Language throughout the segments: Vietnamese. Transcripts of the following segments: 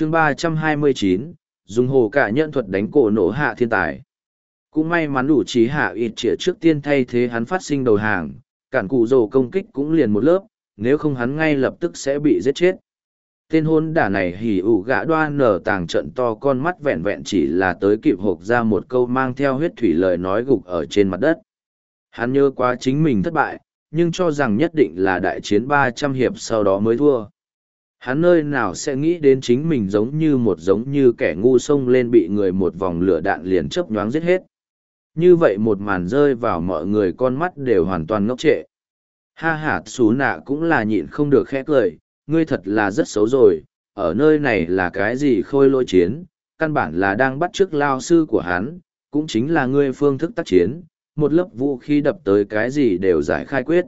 chương ba trăm hai mươi chín, dùng hồ cả nhận thuật đánh cổ nổ hạ thiên tài. Cũng may mắn đủ trí hạ ít trịa trước tiên thay thế hắn phát sinh đầu hàng, cản cụ rồ công kích cũng liền một lớp, nếu không hắn ngay lập tức sẽ bị giết chết. Tên hôn đả này hỉ ủ gã đoa nở tàng trận to con mắt vẹn vẹn chỉ là tới kịp hộp ra một câu mang theo huyết thủy lời nói gục ở trên mặt đất. Hắn nhớ quá chính mình thất bại, nhưng cho rằng nhất định là đại chiến ba trăm hiệp sau đó mới thua hắn nơi nào sẽ nghĩ đến chính mình giống như một giống như kẻ ngu xông lên bị người một vòng lửa đạn liền chớp nhoáng giết hết. Như vậy một màn rơi vào mọi người con mắt đều hoàn toàn ngốc trệ. Ha hả xú nạ cũng là nhịn không được khẽ cười, ngươi thật là rất xấu rồi, ở nơi này là cái gì khôi lỗi chiến, căn bản là đang bắt t r ư ớ c lao sư của hắn, cũng chính là ngươi phương thức tác chiến, một lớp vũ khí đập tới cái gì đều giải khai quyết.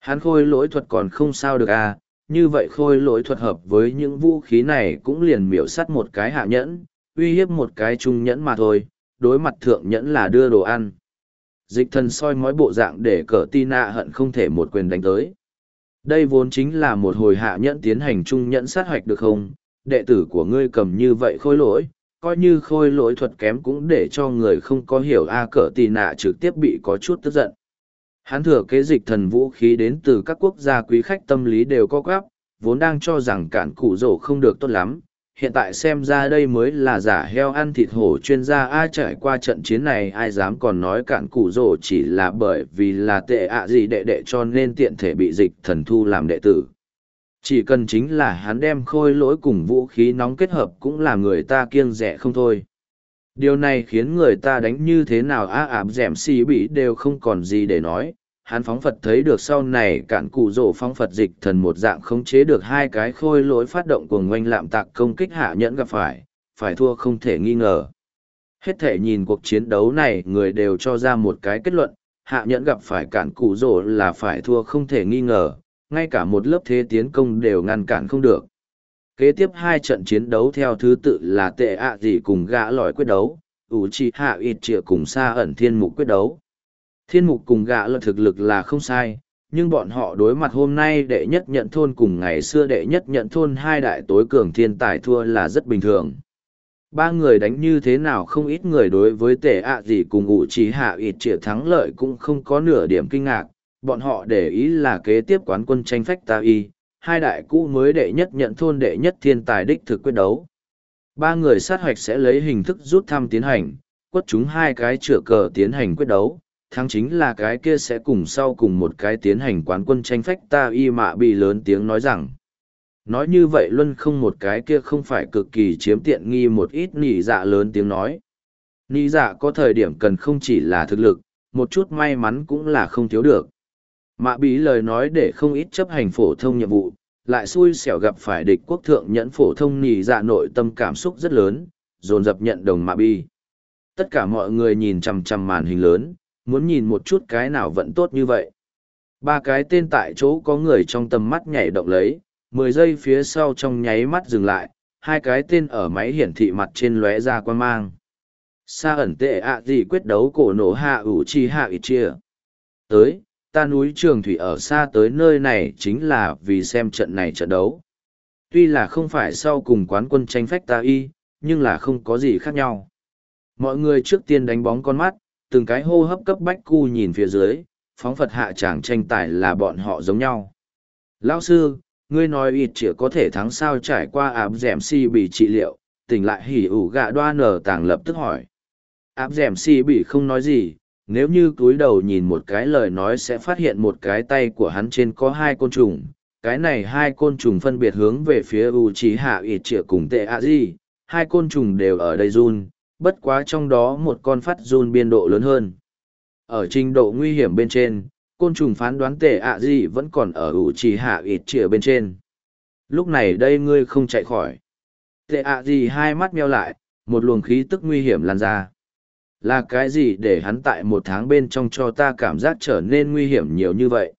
Hắn khôi lỗi thuật còn không sao được à như vậy khôi lỗi thuật hợp với những vũ khí này cũng liền miểu sắt một cái hạ nhẫn, uy hiếp một cái trung nhẫn mà thôi, đối mặt thượng nhẫn là đưa đồ ăn. Dịch thần soi mói bộ dạng để cờ ti nạ hận không thể một quyền đánh tới. Đây vốn chính là một hồi hạ nhẫn tiến hành trung nhẫn sát hoạch được không? Đệ tử của ngươi cầm như vậy khôi lỗi, coi như khôi lỗi thuật kém cũng để cho người không có hiểu a cờ tì nạ trực tiếp bị có chút tức giận. Hắn thừa kế dịch thần vũ khí đến từ các quốc gia quý khách tâm lý đều có gáp vốn đang cho rằng cản cụ rổ không được tốt lắm, hiện tại xem ra đây mới là giả heo ăn thịt hổ chuyên gia ai trải qua trận chiến này, ai dám còn nói cản cụ rổ chỉ là bởi vì là tệ ạ gì đệ đệ cho nên tiện thể bị dịch thần thu làm đệ tử. Chỉ cần chính là hắn đem khôi lỗi cùng vũ khí nóng kết hợp cũng là người ta kiêng rẻ không thôi. Điều này khiến người ta đánh như thế nào? A ảm dẻm xì bỉ đều không còn gì để nói hắn phóng Phật thấy được sau này cản cụ rổ phóng Phật dịch thần một dạng khống chế được hai cái khôi lỗi phát động cuồng ngoanh lạm tạc công kích hạ nhẫn gặp phải, phải thua không thể nghi ngờ. Hết thể nhìn cuộc chiến đấu này người đều cho ra một cái kết luận, hạ nhẫn gặp phải cản cụ rổ là phải thua không thể nghi ngờ, ngay cả một lớp thế tiến công đều ngăn cản không được. Kế tiếp hai trận chiến đấu theo thứ tự là tệ ạ gì cùng gã lòi quyết đấu, ủ trì hạ ít trịa cùng xa ẩn thiên mục quyết đấu Thiên mục cùng gạ lợi thực lực là không sai, nhưng bọn họ đối mặt hôm nay đệ nhất nhận thôn cùng ngày xưa đệ nhất nhận thôn hai đại tối cường thiên tài thua là rất bình thường. Ba người đánh như thế nào không ít người đối với tệ ạ gì cùng ngụ trí hạ ít triệu thắng lợi cũng không có nửa điểm kinh ngạc, bọn họ để ý là kế tiếp quán quân tranh phách ta y, hai đại cũ mới đệ nhất nhận thôn đệ nhất thiên tài đích thực quyết đấu. Ba người sát hoạch sẽ lấy hình thức rút thăm tiến hành, quất chúng hai cái chửa cờ tiến hành quyết đấu, thắng chính là cái kia sẽ cùng sau cùng một cái tiến hành quán quân tranh phách, ta y mạ bị lớn tiếng nói rằng. Nói như vậy luân không một cái kia không phải cực kỳ chiếm tiện nghi một ít nỉ dạ lớn tiếng nói. Nỉ dạ có thời điểm cần không chỉ là thực lực, một chút may mắn cũng là không thiếu được. Mạ bí lời nói để không ít chấp hành phổ thông nhiệm vụ, lại xui xẻo gặp phải địch quốc thượng nhẫn phổ thông nỉ dạ nội tâm cảm xúc rất lớn, dồn dập nhận đồng mạ bi. Tất cả mọi người nhìn chằm chằm màn hình lớn muốn nhìn một chút cái nào vẫn tốt như vậy. Ba cái tên tại chỗ có người trong tầm mắt nhảy động lấy, mười giây phía sau trong nháy mắt dừng lại, hai cái tên ở máy hiển thị mặt trên lóe ra quan mang. Sa ẩn tệ ạ à gì quyết đấu cổ nổ hạ ủ chi hạ ít chia. Tới, ta núi trường thủy ở xa tới nơi này chính là vì xem trận này trận đấu. Tuy là không phải sau cùng quán quân tranh phách ta y, nhưng là không có gì khác nhau. Mọi người trước tiên đánh bóng con mắt, từng cái hô hấp cấp bách cu nhìn phía dưới, phóng Phật hạ chàng tranh tài là bọn họ giống nhau. Lão sư, ngươi nói ít chỉ có thể thắng sao trải qua áp dẻm si bị trị liệu, tỉnh lại hỉ ủ gạ đoa nở tàng lập tức hỏi. Áp dẻm si bị không nói gì, nếu như cúi đầu nhìn một cái lời nói sẽ phát hiện một cái tay của hắn trên có hai côn trùng. Cái này hai côn trùng phân biệt hướng về phía u trí hạ ít trịa cùng tệ a gì, hai côn trùng đều ở đây run, bất quá trong đó một con phát run biên độ lớn hơn. Ở trình độ nguy hiểm bên trên, côn trùng phán đoán tệ ạ gì vẫn còn ở ủ trì hạ ít trìa bên trên. Lúc này đây ngươi không chạy khỏi. Tệ ạ gì hai mắt meo lại, một luồng khí tức nguy hiểm lan ra. Là cái gì để hắn tại một tháng bên trong cho ta cảm giác trở nên nguy hiểm nhiều như vậy?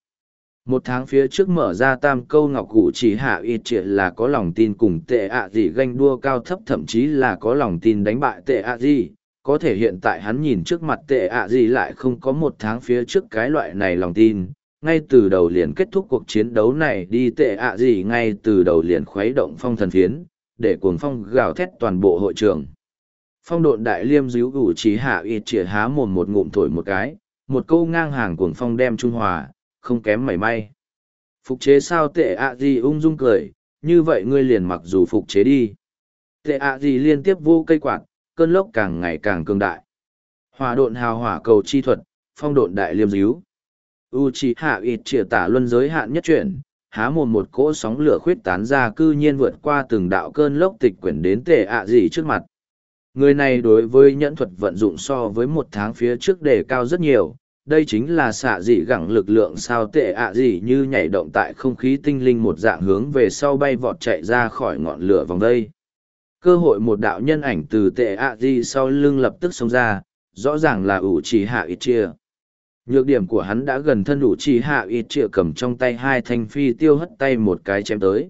Một tháng phía trước mở ra tam câu ngọc cụ chỉ hạ ít triệt là có lòng tin cùng tệ ạ gì ganh đua cao thấp thậm chí là có lòng tin đánh bại tệ ạ gì. Có thể hiện tại hắn nhìn trước mặt tệ ạ gì lại không có một tháng phía trước cái loại này lòng tin. Ngay từ đầu liền kết thúc cuộc chiến đấu này đi tệ ạ gì ngay từ đầu liền khuấy động phong thần phiến để cuồng phong gào thét toàn bộ hội trường. Phong độn đại liêm díu ủ trí hạ ít triệt há mồm một ngụm thổi một cái, một câu ngang hàng cuồng phong đem trung hòa, không kém mảy may. Phục chế sao tệ ạ gì ung dung cười, như vậy ngươi liền mặc dù phục chế đi. Tệ ạ gì liên tiếp vô cây quạt, cơn lốc càng ngày càng cường đại. Hòa độn hào hỏa cầu chi thuật, phong độn đại liêm díu. U chỉ hạ ịt trịa tả luân giới hạn nhất chuyển, há mồm một cỗ sóng lửa khuyết tán ra cư nhiên vượt qua từng đạo cơn lốc tịch quyển đến tệ ạ gì trước mặt. Người này đối với nhẫn thuật vận dụng so với một tháng phía trước đề cao rất nhiều, đây chính là xạ dị gẳng lực lượng sao tệ ạ à gì như nhảy động tại không khí tinh linh một dạng hướng về sau bay vọt chạy ra khỏi ngọn lửa vòng đây. Cơ hội một đạo nhân ảnh từ tệ ạ à gì sau lưng lập tức xông ra, rõ ràng là ủ trì hạ ít chia. Nhược điểm của hắn đã gần thân ủ trì hạ ít chia cầm trong tay hai thanh phi tiêu hất tay một cái chém tới.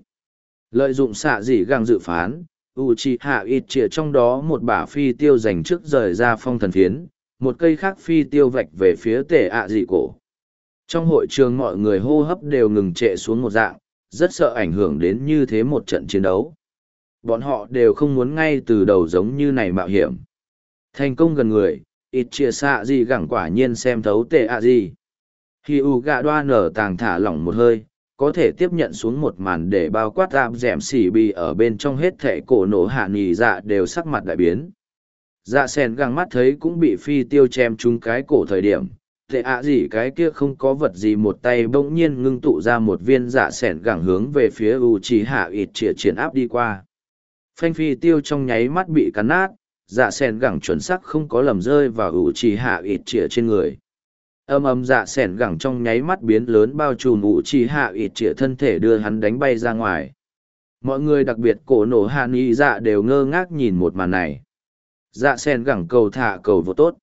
Lợi dụng xạ dị gẳng dự phán, ủ trì hạ ít chia trong đó một bả phi tiêu dành trước rời ra phong thần phiến một cây khác phi tiêu vạch về phía tể ạ dị cổ. Trong hội trường mọi người hô hấp đều ngừng trệ xuống một dạng, rất sợ ảnh hưởng đến như thế một trận chiến đấu. Bọn họ đều không muốn ngay từ đầu giống như này mạo hiểm. Thành công gần người, ít chia xạ gì gẳng quả nhiên xem thấu tệ ạ gì khi u gạ đoa nở tàng thả lỏng một hơi, có thể tiếp nhận xuống một màn để bao quát tạm d ẻ m xỉ bì ở bên trong hết thể cổ nổ hạ nghỉ dạ đều sắc mặt đại biến dạ sen găng mắt thấy cũng bị phi tiêu chém trúng cái cổ thời điểm. Tệ ạ gì cái kia không có vật gì một tay bỗng nhiên ngưng tụ ra một viên dạ sẻn gẳng hướng về phía u trí hạ ít chĩa triển áp đi qua. Phanh phi tiêu trong nháy mắt bị cắn nát dạ sẻn gẳng chuẩn sắc không có lầm rơi vào u trí hạ ít chĩa trên người. Âm âm dạ sẻn gẳng trong nháy mắt biến lớn bao trùm u trí hạ ít chĩa thân thể đưa hắn đánh bay ra ngoài. Mọi người đặc biệt cổ nổ hạ nghi dạ đều ngơ ngác nhìn một màn này dạ sen gẳng cầu thả cầu vô tốt.